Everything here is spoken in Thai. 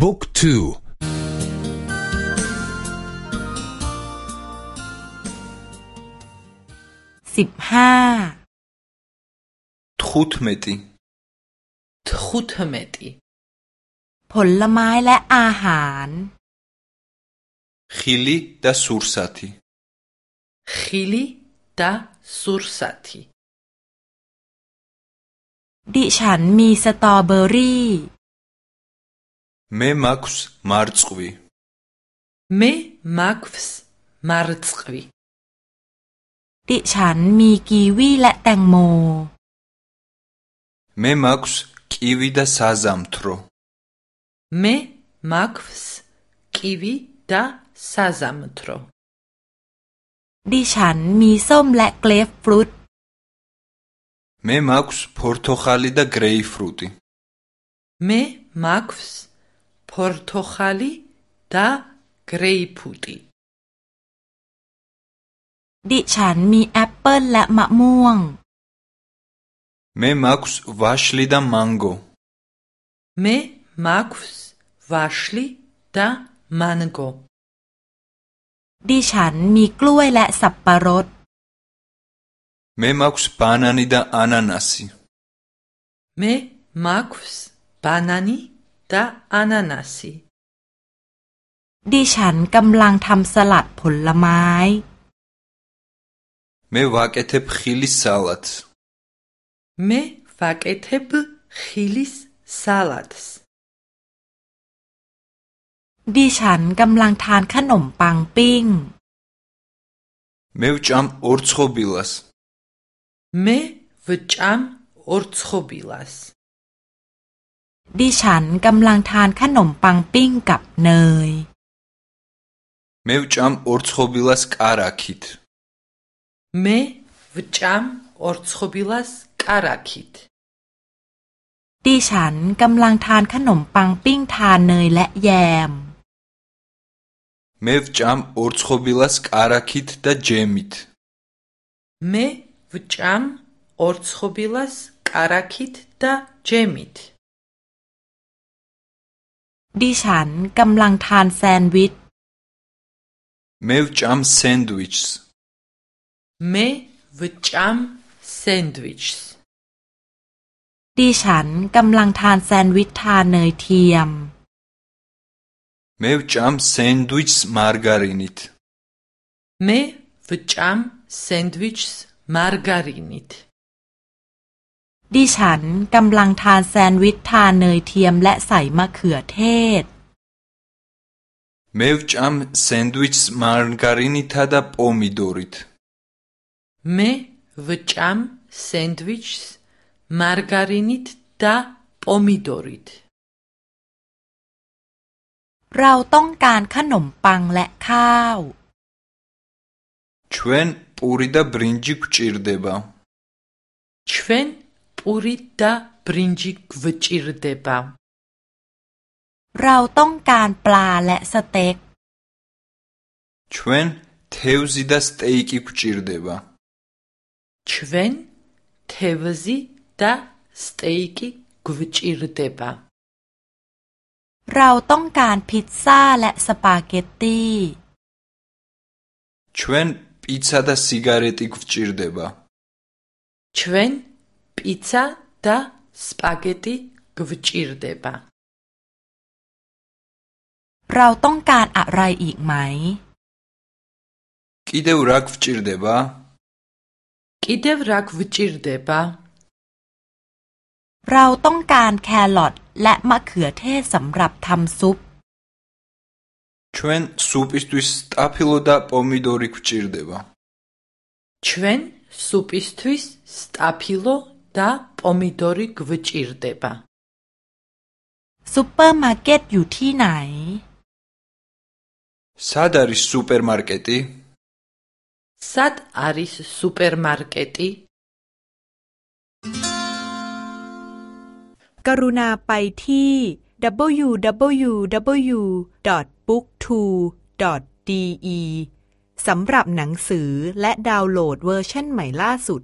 บุ๊กทู สิบห้าทุตเมติทุตเมติ ผลไม้และอาหารขิลิตาสุรสัติขิลิ დ าส უ รสัติดิฉันมีสตรอเบอรี่ მე მაქვს მარწყვი მე მაქვს მარწყვი დი ჩან მი კივი და ტენგმო მე მაქვს კივი და საზამთრო მე მაქვს კივი და საზამთრო დი ჩან მი სომ და გრეიპფრუტ მე მაქვს პორტოხალი და გრეიპფრუტი მე მაქვს portokhali da greiputi ดิฉันมีแอปเปิลและมะม่วง เมมักส์วาชลีดามังโก เมมักส์วาชลีดามังโก ดิฉันมีกล้วยและสับปะรด เมมักส์บานานิดาอานานาซีเมมักส์บานานี და ანანასი. ดิฉันกำลังทำสลัดผลไม้. მე ვაკეთებ ხილის სალათს. მე ვაკეთებ ხილის სალათს. ดิฉันกำลังทานขนมปังปิ้ง .მე ვჭამ ორცხობილას. მე ვჭამ ორცხობილას. ดิฉันกำลังทานขนมปังปิ้งกับเนย เมืจัมออร์ทโฮบิลัสคาราคิดเมืจัมออร์ทโฮบิลัสคาราคิดดิฉันกำลังทานขนมปังปิ้งทานเนยและแยม เมฟจัมออร์ทโฮบิลัสคาราคิดตะเจมิดเมฟจัมออร์ทโฮบิลัสคาราคิดตะเจมิดดิฉันกำลังทานแซนด์วิช მე ვჭამ სენდვიჩს. მე ვჭამ სენდვიჩს. ดิฉันกำลังทานแซนด์วิชทานเนยเทียม მე ვჭამ სენდვიჩს მარგარინით. მე ვჭამ სენდვიჩს მარგარინით. ดิฉันกำลังทานแซนด์วิชทานเนยเทียมและใส่มะเขือเทศ เมวจัมแซนด์วิชมาร์การินิทาดาปอมิดอริตเมวจัมแซนด์วิชมารกาลินิทดาปอมิดอริต เราต้องการขนมปังและข้าวชเวนปูริดาบรินจิกชิรเดบาชเวน პური და ბრინჯი გვჭირდება. რაუ ტონგკან პლა ლე სტეიკ. ჩვენ თევზი და სტეიკი გვჭირდება. ჩვენ თევზი და სტეიკი გვჭირდება. რაუ ტონგკან პიცა ლე სპაგეტი. ჩვენ პიცა და სიგარეტი გვჭირდება. ჩვენ tr -tr -tr -tr -tr -tr -tr -tr -tr pizza da spaghetti gvcirdeba. เราต้องการอะไรอีกไหมกิเดวรักฟจิรเดบะกิเดวรักฟจิรเดบะเราต้องการแครอทและมะเขือเทศสำหรับทำซุปชเวนซุปอิสตุสตาพิโลดาปอมิโดริฟจิรเดบะชวนซุปอิสตุสตาพิโล და პომიდორი გვჭირდება. ซูเปอร์มาร์เก็ตอยู่ที่ไหน სად არის სუპერმარკეტი? სად არის სუპერმარკეტი? กรุณาไปที่ www.booktwo.de สำหรับหนังสือและดาวน์โหลดเวอร์ชันใหม่ล่าสุด